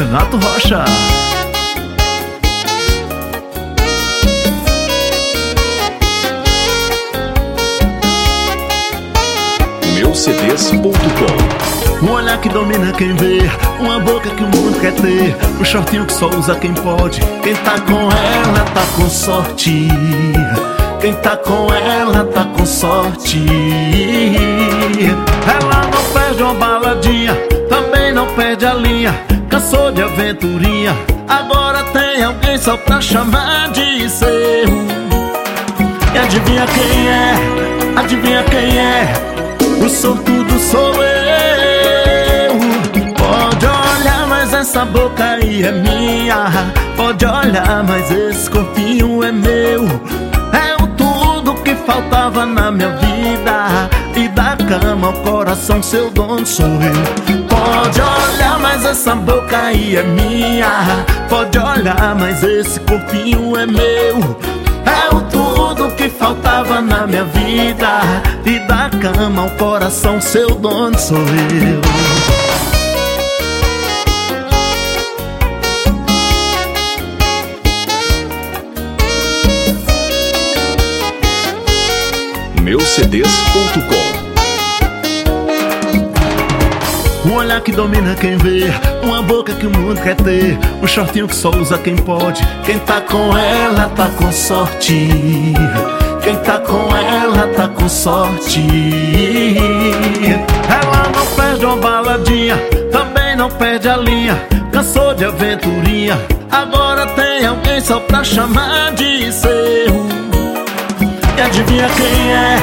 Renato Rocha. meucds.com Um olhar que domina quem vê, uma boca que o mundo quer ter, um shortinho que só usa quem pode. Quem tá com ela tá com sorte. Quem tá com ela tá com sorte. Ela não perde uma baladinha, também não perde a linha. Cansou de aventurinha, agora tem alguém só pra chamar de seu. E adivinha quem é? Adivinha quem é? O sortudo sou eu. Pode olhar, mas essa boca aí é minha. Pode olhar, mas esse corpinho é meu. É o tudo que faltava na minha vida. E da cama ao coração, seu dono sou eu. Pode olhar, mas essa boca aí é minha. Pode olhar, mas esse corpinho é meu. É o tudo que faltava na minha vida E da cama ao coração, seu dono sou eu meucds.com Um olhar que domina quem vê, uma boca que o mundo quer ter, um shortinho que só usa quem pode. Quem tá com ela tá com sorte. Quem tá com ela tá com sorte. Ela não perde uma baladinha, também não perde a linha. Cansou de aventurinha, agora tem alguém só pra chamar de seu. E adivinha quem é?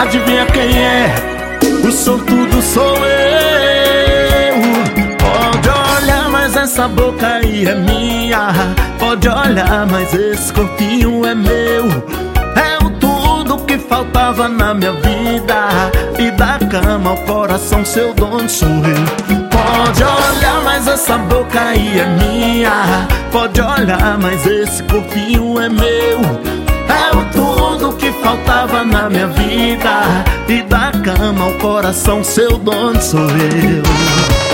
Adivinha quem é? O sortudo sou eu. Essa boca aí é minha. Pode olhar, mas esse corpinho é meu. É o tudo que faltava na minha vida. E da cama ao coração, seu dono sou eu. Pode olhar, mas essa boca aí é minha. Pode olhar, mas esse corpinho é meu. É o tudo que faltava na minha vida E da cama ao coração, seu dono sou eu